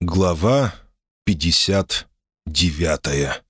Глава 59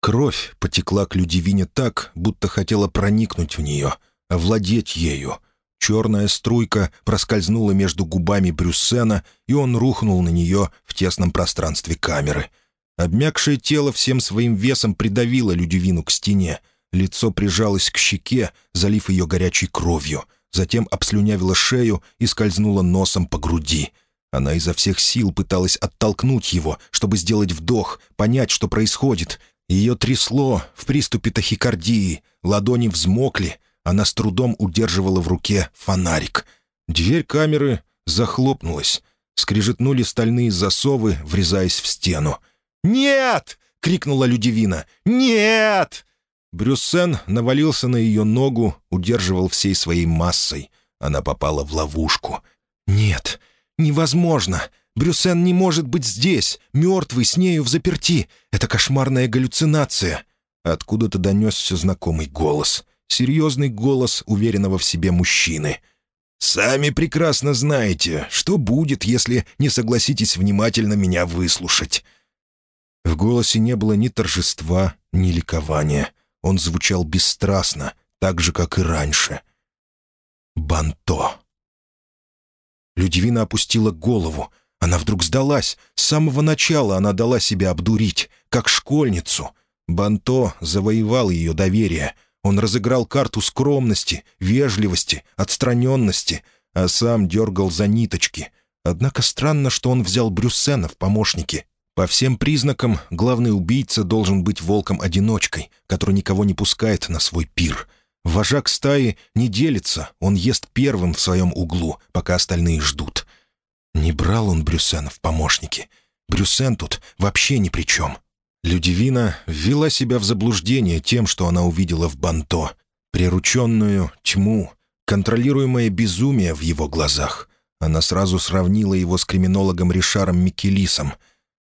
Кровь потекла к Людивине так, будто хотела проникнуть в нее, овладеть ею. Черная струйка проскользнула между губами Брюссена, и он рухнул на нее в тесном пространстве камеры. Обмякшее тело всем своим весом придавило Людивину к стене. Лицо прижалось к щеке, залив ее горячей кровью. Затем обслюнявило шею и скользнуло носом по груди — она изо всех сил пыталась оттолкнуть его, чтобы сделать вдох, понять, что происходит. Ее трясло в приступе тахикардии, ладони взмокли, она с трудом удерживала в руке фонарик. Дверь камеры захлопнулась. Скрежетнули стальные засовы, врезаясь в стену. «Нет!» — крикнула Людивина. «Нет!» Брюссен навалился на ее ногу, удерживал всей своей массой. Она попала в ловушку. «Нет! «Невозможно! Брюсен не может быть здесь, мертвый, с нею в заперти. Это кошмарная галлюцинация!» Откуда-то донесся знакомый голос. Серьезный голос уверенного в себе мужчины. «Сами прекрасно знаете, что будет, если не согласитесь внимательно меня выслушать». В голосе не было ни торжества, ни ликования. Он звучал бесстрастно, так же, как и раньше. «Банто». Людивина опустила голову. Она вдруг сдалась. С самого начала она дала себя обдурить, как школьницу. Банто завоевал ее доверие. Он разыграл карту скромности, вежливости, отстраненности, а сам дергал за ниточки. Однако странно, что он взял Брюссена в помощники. По всем признакам, главный убийца должен быть волком-одиночкой, который никого не пускает на свой пир — Вожак стаи не делится, он ест первым в своем углу, пока остальные ждут. Не брал он Брюсена в помощники. Брюсен тут вообще ни при чем. Людивина ввела себя в заблуждение тем, что она увидела в Банто. Прирученную тьму, контролируемое безумие в его глазах. Она сразу сравнила его с криминологом Ришаром Микелисом.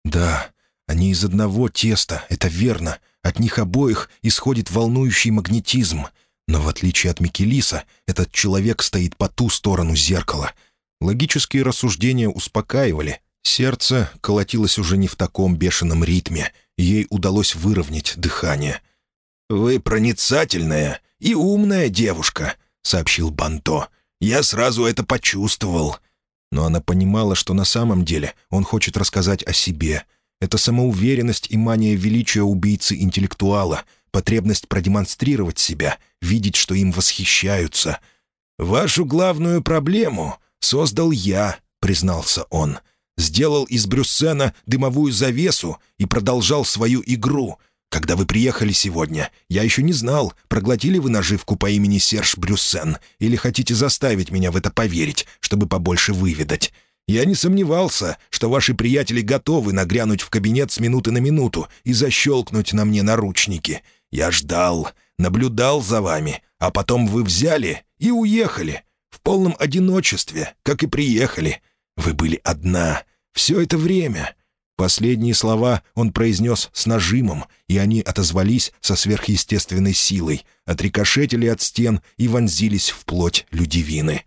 Да, они из одного теста, это верно. От них обоих исходит волнующий магнетизм — но в отличие от Микелиса, этот человек стоит по ту сторону зеркала. Логические рассуждения успокаивали. Сердце колотилось уже не в таком бешеном ритме. Ей удалось выровнять дыхание. «Вы проницательная и умная девушка», — сообщил Банто. «Я сразу это почувствовал». Но она понимала, что на самом деле он хочет рассказать о себе. Это самоуверенность и мания величия убийцы-интеллектуала — потребность продемонстрировать себя, видеть, что им восхищаются. «Вашу главную проблему создал я», — признался он. «Сделал из Брюссена дымовую завесу и продолжал свою игру. Когда вы приехали сегодня, я еще не знал, проглотили вы наживку по имени Серж Брюссен или хотите заставить меня в это поверить, чтобы побольше выведать». Я не сомневался, что ваши приятели готовы нагрянуть в кабинет с минуты на минуту и защелкнуть на мне наручники. Я ждал, наблюдал за вами, а потом вы взяли и уехали. В полном одиночестве, как и приехали. Вы были одна. Все это время». Последние слова он произнес с нажимом, и они отозвались со сверхъестественной силой, отрикошетили от стен и вонзились в плоть Людивины.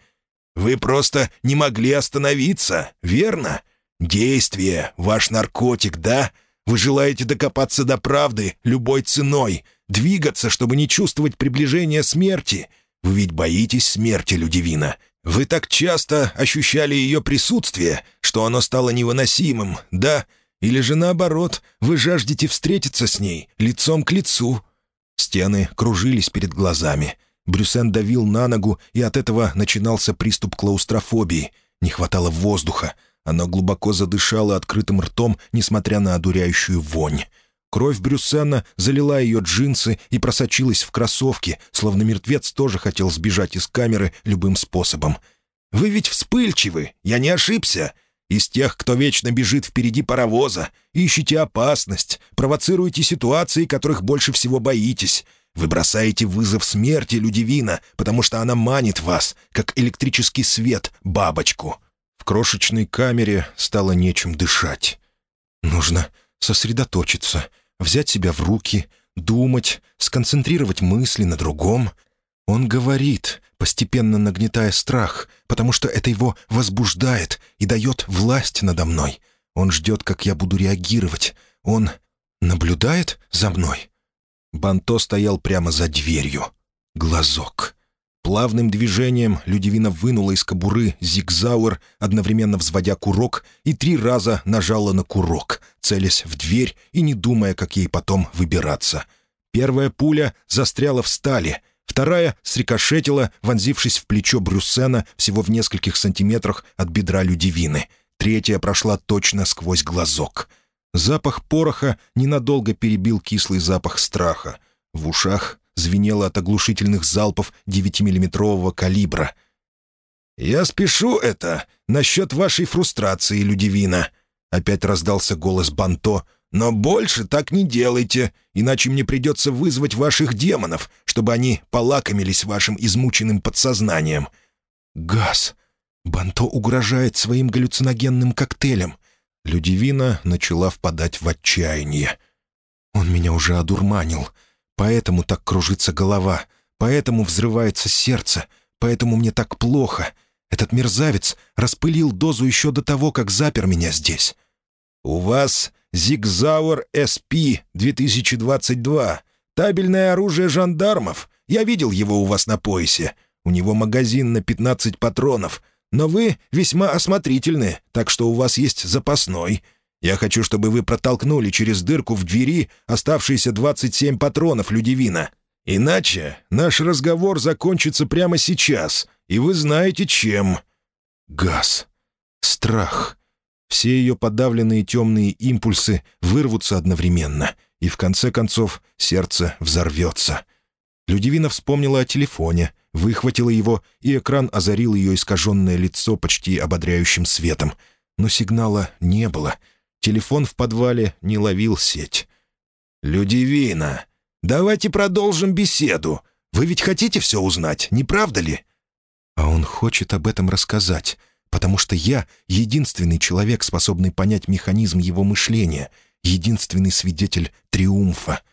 «Вы просто не могли остановиться, верно? Действие — ваш наркотик, да? Вы желаете докопаться до правды любой ценой, Двигаться, чтобы не чувствовать приближения смерти. Вы ведь боитесь смерти, Людивина. Вы так часто ощущали ее присутствие, что оно стало невыносимым, да? Или же наоборот, вы жаждете встретиться с ней лицом к лицу?» Стены кружились перед глазами. Брюсен давил на ногу, и от этого начинался приступ клаустрофобии. Не хватало воздуха. Она глубоко задышала открытым ртом, несмотря на одуряющую вонь. Кровь Брюссена залила ее джинсы и просочилась в кроссовки, словно мертвец тоже хотел сбежать из камеры любым способом. «Вы ведь вспыльчивы, я не ошибся. Из тех, кто вечно бежит впереди паровоза, ищете опасность, провоцируете ситуации, которых больше всего боитесь. Вы бросаете вызов смерти, Людивина, потому что она манит вас, как электрический свет, бабочку». В крошечной камере стало нечем дышать. «Нужно сосредоточиться», взять себя в руки, думать, сконцентрировать мысли на другом. Он говорит, постепенно нагнетая страх, потому что это его возбуждает и дает власть надо мной. Он ждет, как я буду реагировать. Он наблюдает за мной. Банто стоял прямо за дверью. Глазок. Плавным движением Людивина вынула из кобуры зигзауэр, одновременно взводя курок, и три раза нажала на курок, целясь в дверь и не думая, как ей потом выбираться. Первая пуля застряла в стали, вторая срикошетила, вонзившись в плечо Брюссена всего в нескольких сантиметрах от бедра Людивины. Третья прошла точно сквозь глазок. Запах пороха ненадолго перебил кислый запах страха. В ушах звенело от оглушительных залпов 9-миллиметрового калибра. «Я спешу это насчет вашей фрустрации, Людивина», — опять раздался голос Банто, «но больше так не делайте, иначе мне придется вызвать ваших демонов, чтобы они полакомились вашим измученным подсознанием». «Газ! Банто угрожает своим галлюциногенным коктейлем». Людивина начала впадать в отчаяние. «Он меня уже одурманил. Поэтому так кружится голова, поэтому взрывается сердце, поэтому мне так плохо. Этот мерзавец распылил дозу еще до того, как запер меня здесь. «У вас Зигзауэр СП-2022. Табельное оружие жандармов. Я видел его у вас на поясе. У него магазин на 15 патронов. Но вы весьма осмотрительны, так что у вас есть запасной. Я хочу, чтобы вы протолкнули через дырку в двери оставшиеся 27 патронов Людивина. Иначе наш разговор закончится прямо сейчас, и вы знаете чем». Газ. Страх. Все ее подавленные темные импульсы вырвутся одновременно, и в конце концов сердце взорвется. Людивина вспомнила о телефоне, выхватила его, и экран озарил ее искаженное лицо почти ободряющим светом. Но сигнала не было — Телефон в подвале не ловил сеть. «Людивина, давайте продолжим беседу. Вы ведь хотите все узнать, не правда ли?» А он хочет об этом рассказать, потому что я — единственный человек, способный понять механизм его мышления, единственный свидетель триумфа.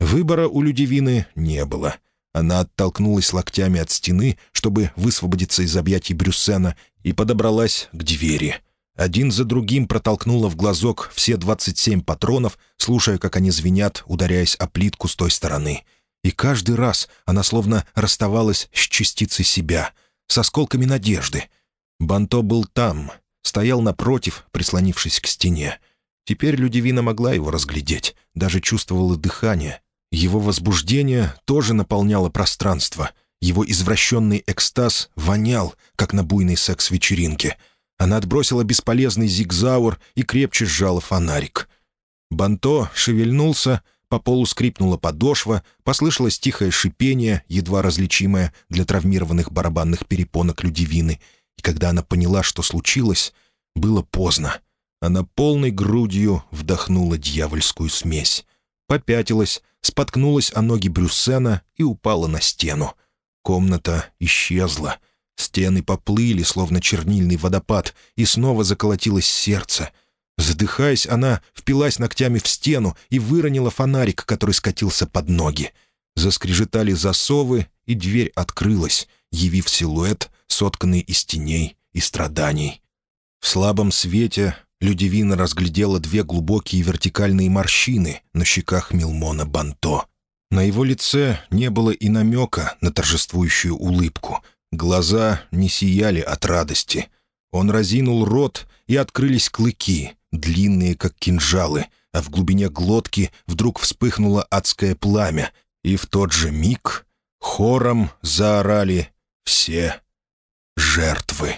Выбора у Людивины не было. Она оттолкнулась локтями от стены, чтобы высвободиться из объятий Брюссена, и подобралась к двери — один за другим протолкнула в глазок все 27 патронов, слушая, как они звенят, ударяясь о плитку с той стороны. И каждый раз она словно расставалась с частицей себя, с осколками надежды. Банто был там, стоял напротив, прислонившись к стене. Теперь Людивина могла его разглядеть, даже чувствовала дыхание. Его возбуждение тоже наполняло пространство. Его извращенный экстаз вонял, как на буйной секс-вечеринке — она отбросила бесполезный зигзаур и крепче сжала фонарик. Банто шевельнулся, по полу скрипнула подошва, послышалось тихое шипение, едва различимое для травмированных барабанных перепонок Людивины. И когда она поняла, что случилось, было поздно. Она полной грудью вдохнула дьявольскую смесь. Попятилась, споткнулась о ноги Брюссена и упала на стену. Комната исчезла — Стены поплыли, словно чернильный водопад, и снова заколотилось сердце. Задыхаясь, она впилась ногтями в стену и выронила фонарик, который скатился под ноги. Заскрежетали засовы, и дверь открылась, явив силуэт, сотканный из теней и страданий. В слабом свете Людивина разглядела две глубокие вертикальные морщины на щеках Милмона Банто. На его лице не было и намека на торжествующую улыбку, Глаза не сияли от радости. Он разинул рот, и открылись клыки, длинные, как кинжалы, а в глубине глотки вдруг вспыхнуло адское пламя, и в тот же миг хором заорали все жертвы.